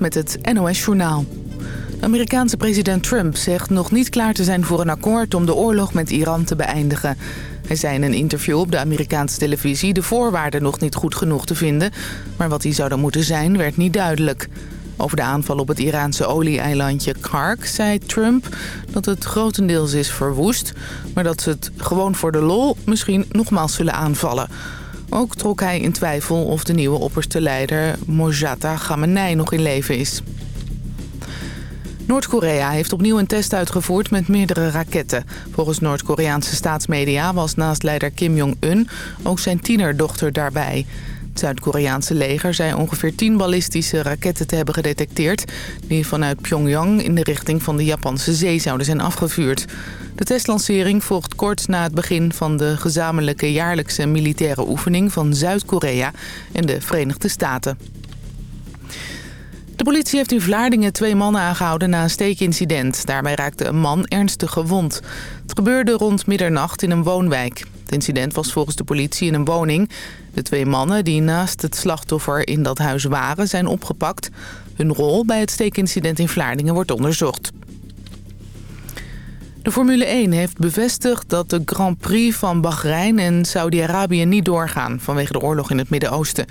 Met het NOS Journaal. Amerikaanse president Trump zegt nog niet klaar te zijn voor een akkoord... om de oorlog met Iran te beëindigen. Hij zei in een interview op de Amerikaanse televisie... de voorwaarden nog niet goed genoeg te vinden. Maar wat die zouden moeten zijn, werd niet duidelijk. Over de aanval op het Iraanse olie-eilandje Kark zei Trump... dat het grotendeels is verwoest... maar dat ze het gewoon voor de lol misschien nogmaals zullen aanvallen... Ook trok hij in twijfel of de nieuwe opperste leider Mojata Khamenei nog in leven is. Noord-Korea heeft opnieuw een test uitgevoerd met meerdere raketten. Volgens Noord-Koreaanse staatsmedia was naast leider Kim Jong-un ook zijn tienerdochter daarbij. Het Zuid-Koreaanse leger zei ongeveer 10 ballistische raketten te hebben gedetecteerd... die vanuit Pyongyang in de richting van de Japanse zee zouden zijn afgevuurd. De testlancering volgt kort na het begin van de gezamenlijke jaarlijkse militaire oefening van Zuid-Korea en de Verenigde Staten. De politie heeft in Vlaardingen twee mannen aangehouden na een steekincident. Daarbij raakte een man ernstig gewond. Het gebeurde rond middernacht in een woonwijk. Het incident was volgens de politie in een woning. De twee mannen die naast het slachtoffer in dat huis waren zijn opgepakt. Hun rol bij het steekincident in Vlaardingen wordt onderzocht. De Formule 1 heeft bevestigd dat de Grand Prix van Bahrein en Saudi-Arabië niet doorgaan vanwege de oorlog in het Midden-Oosten.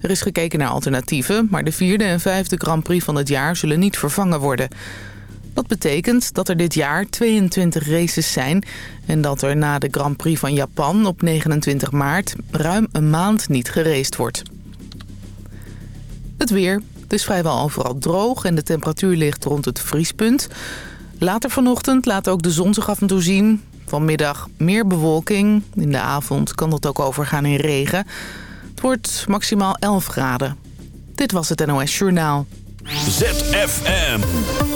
Er is gekeken naar alternatieven, maar de vierde en vijfde Grand Prix van het jaar zullen niet vervangen worden. Dat betekent dat er dit jaar 22 races zijn en dat er na de Grand Prix van Japan op 29 maart ruim een maand niet geraced wordt. Het weer. Het is vrijwel overal droog en de temperatuur ligt rond het vriespunt. Later vanochtend laat ook de zon zich af en toe zien. Vanmiddag meer bewolking. In de avond kan dat ook overgaan in regen. Het wordt maximaal 11 graden. Dit was het NOS Journaal. ZFM.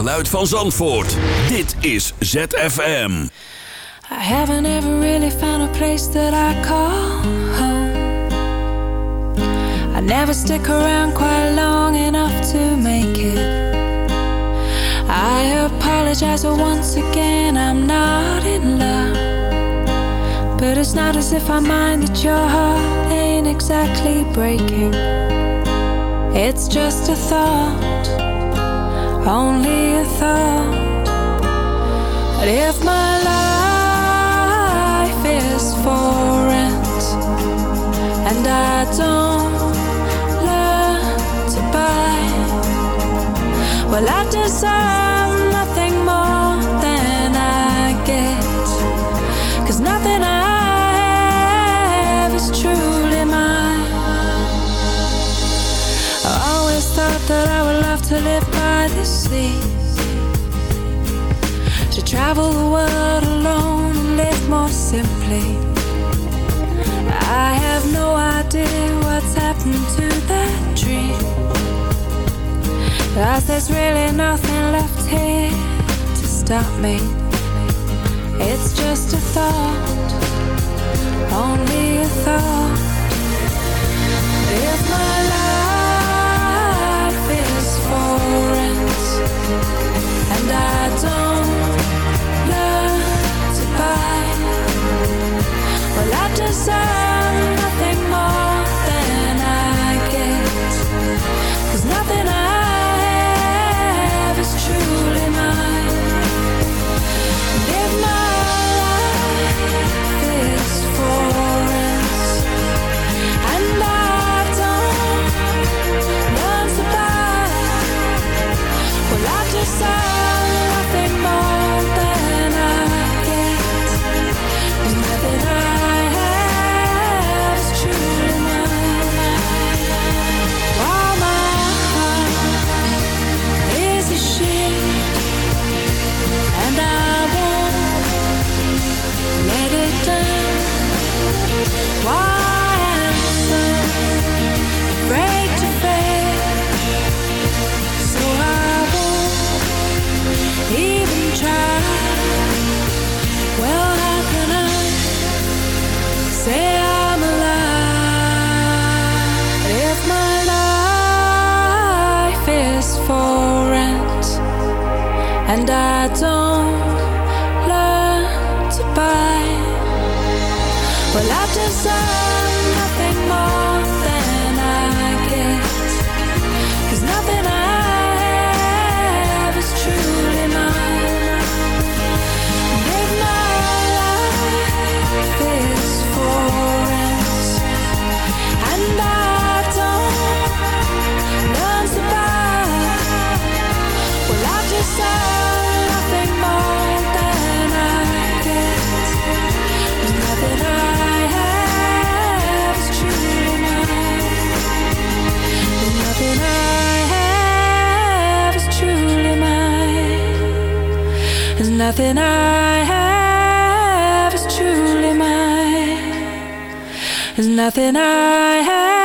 Geluid van Zandvoort. Dit is ZFM. I haven't ever really found a place that I call home. I never stick around quite long enough to make it. I apologize once again, I'm not in love. But it's not as if I mind that your heart ain't exactly breaking. It's just a thought, only a thought. But if my life is for rent and I don't learn to buy, well, I deserve to live by the sea. To travel the world alone and live more simply. I have no idea what's happened to that dream. Cause there's really nothing left here to stop me. Nothing I have is truly mine. There's nothing I have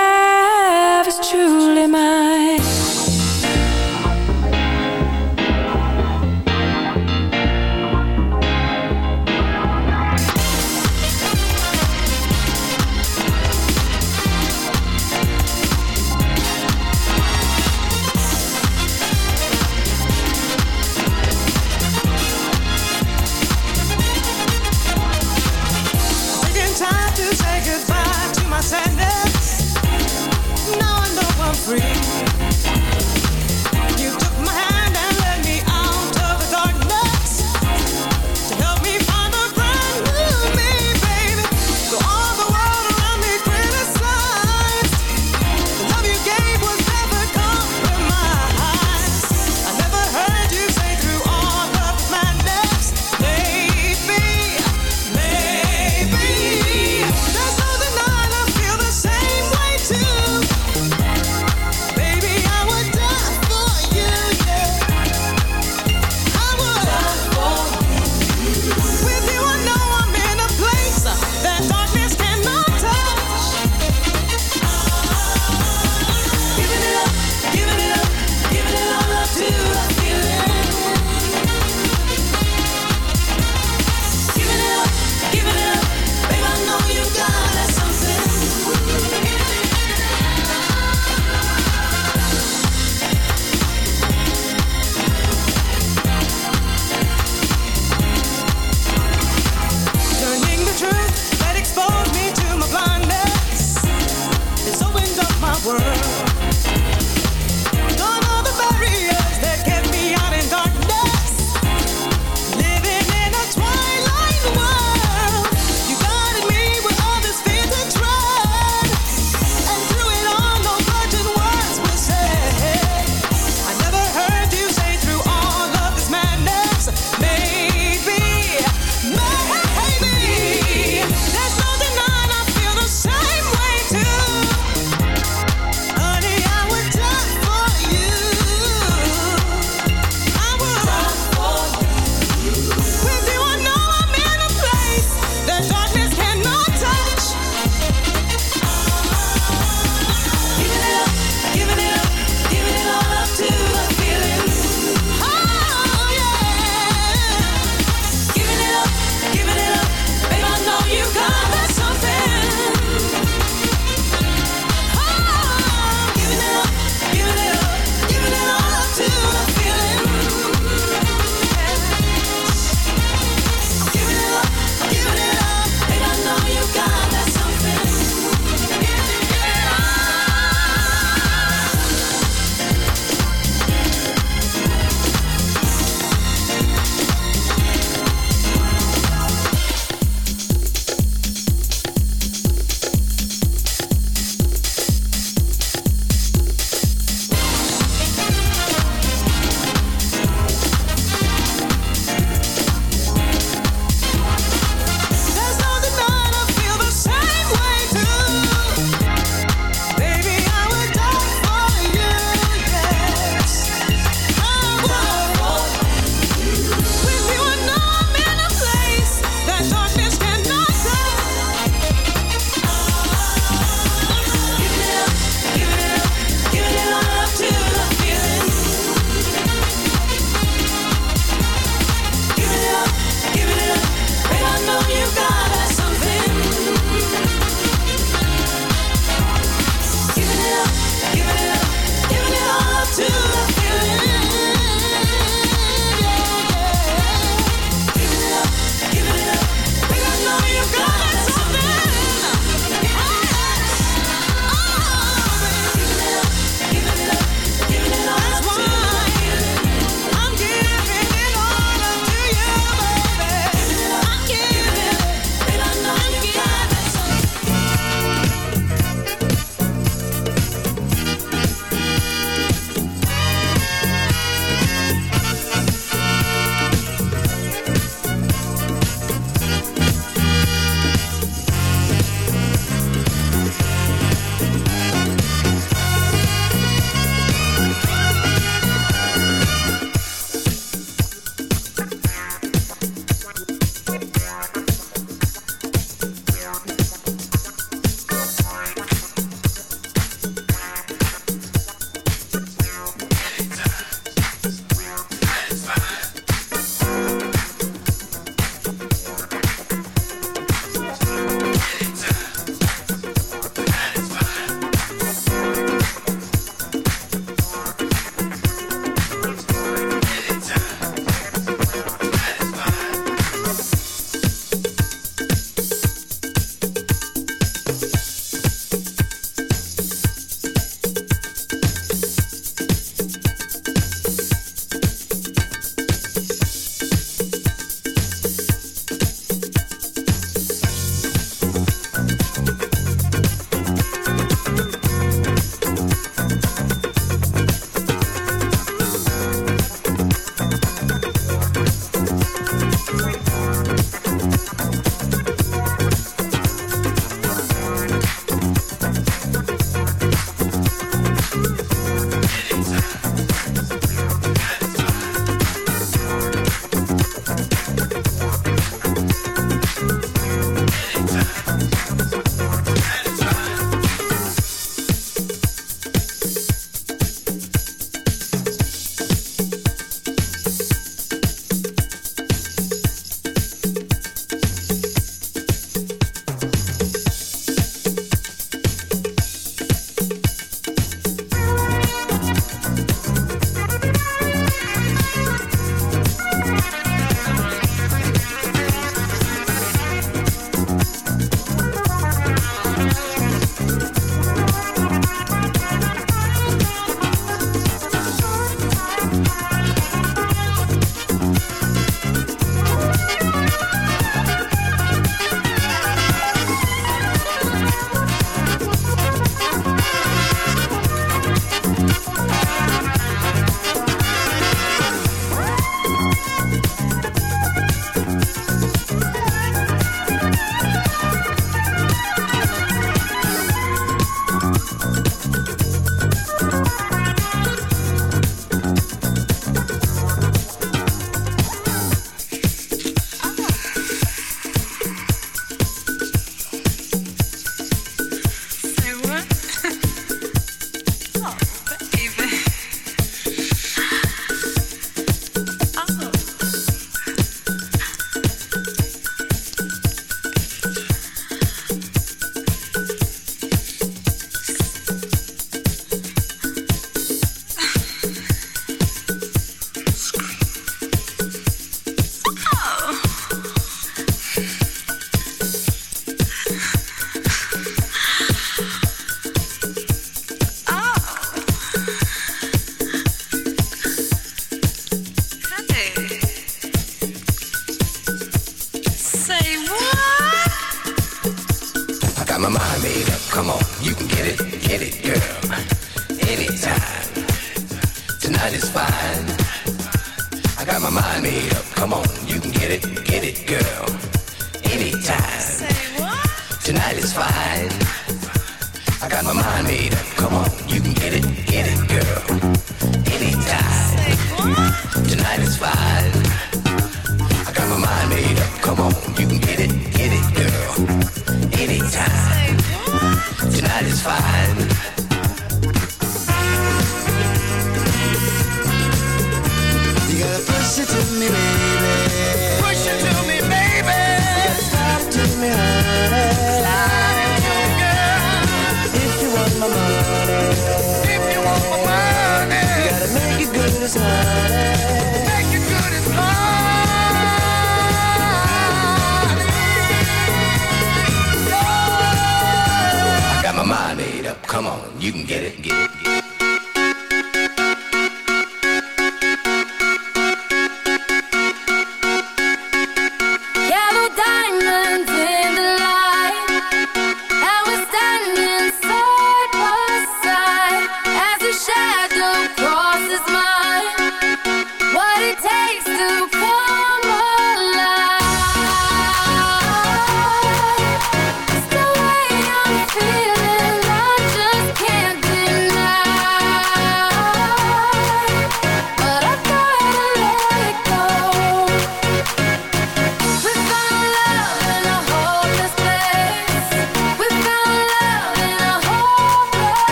you can get it, get it.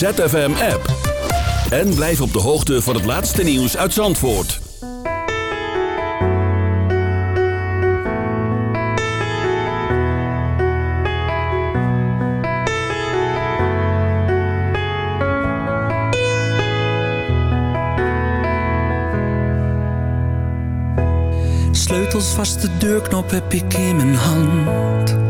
ZFM-app. En blijf op de hoogte van het laatste nieuws uit Zandvoort. Sleutels vast de deurknop heb ik in mijn hand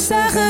is.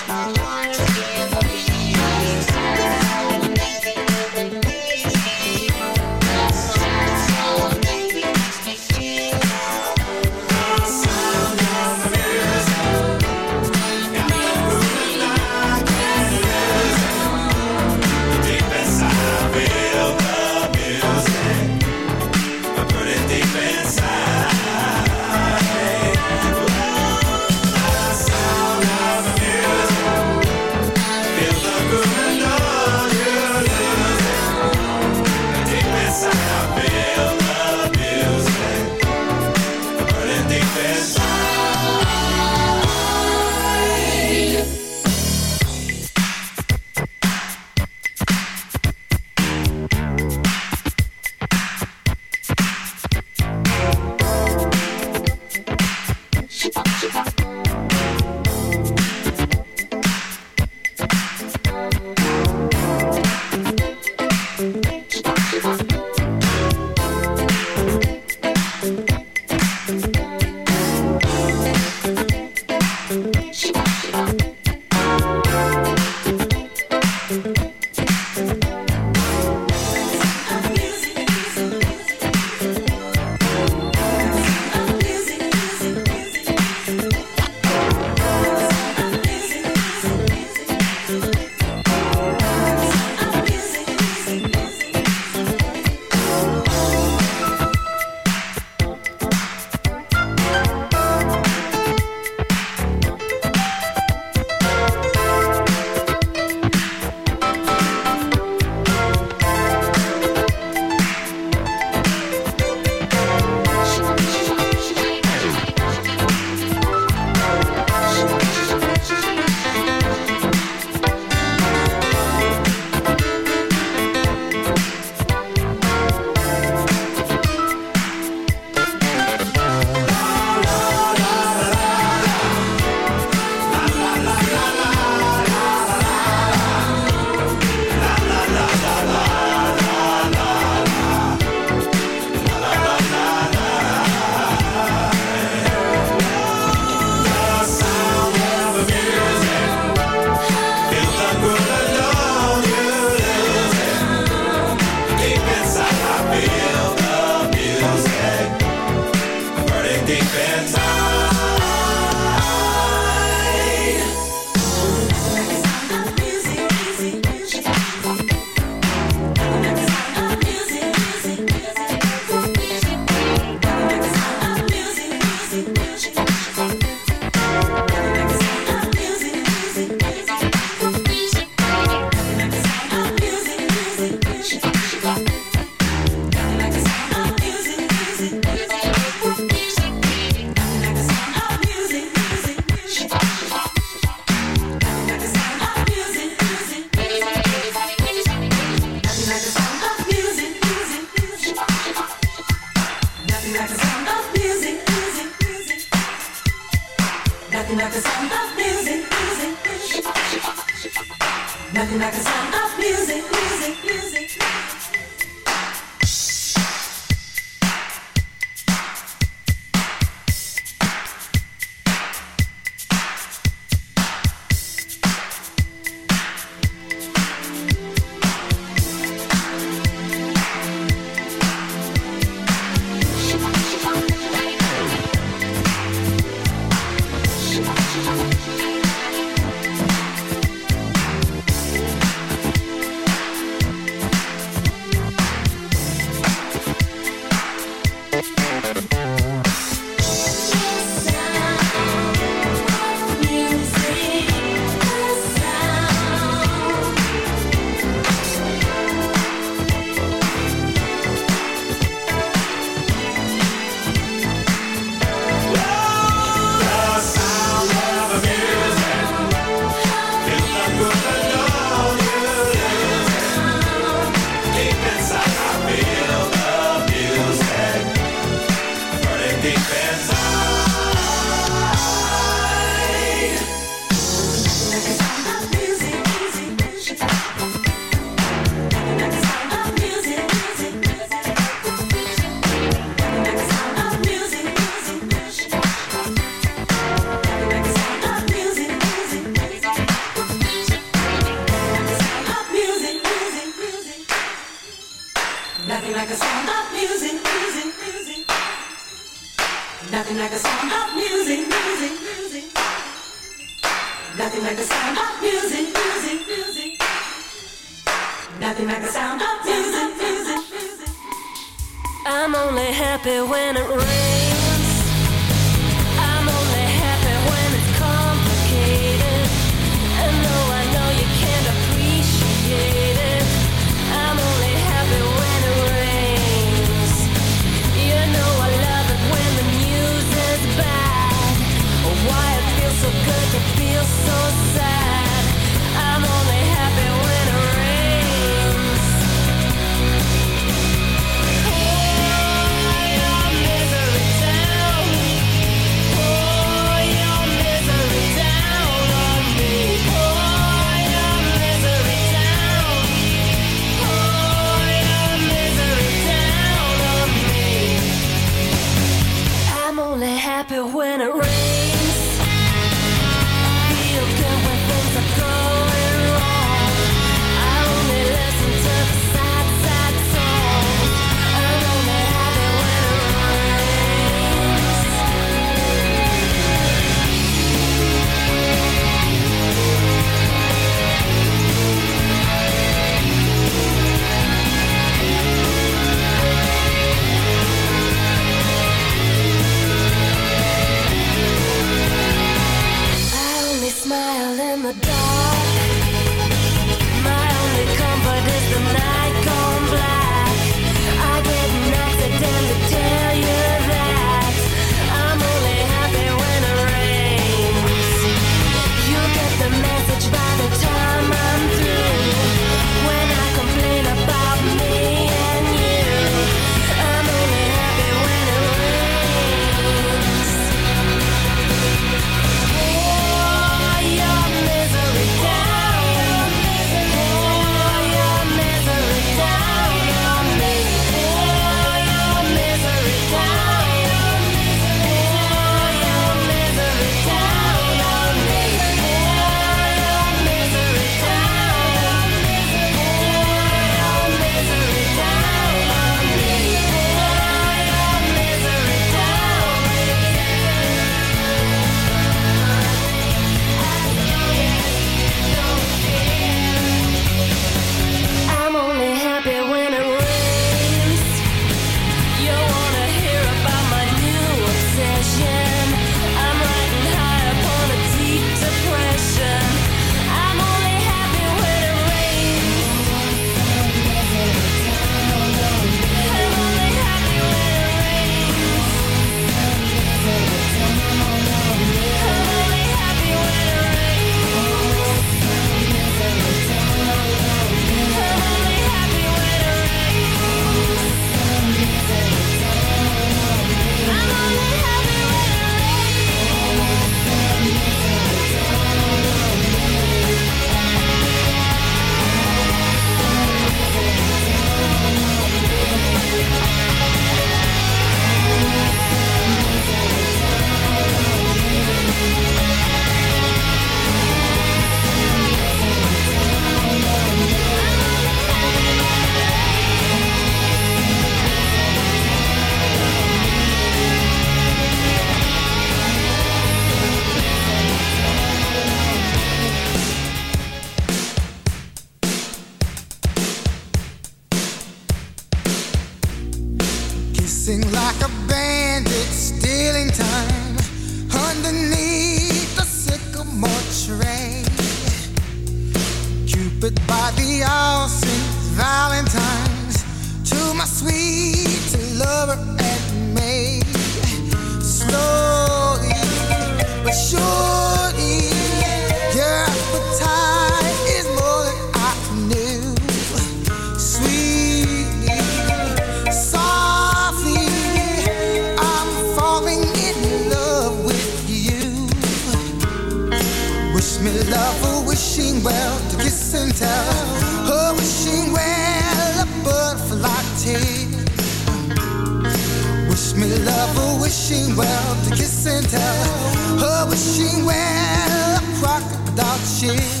wishing well to kiss and tell. Her wishing well, crocodile tears.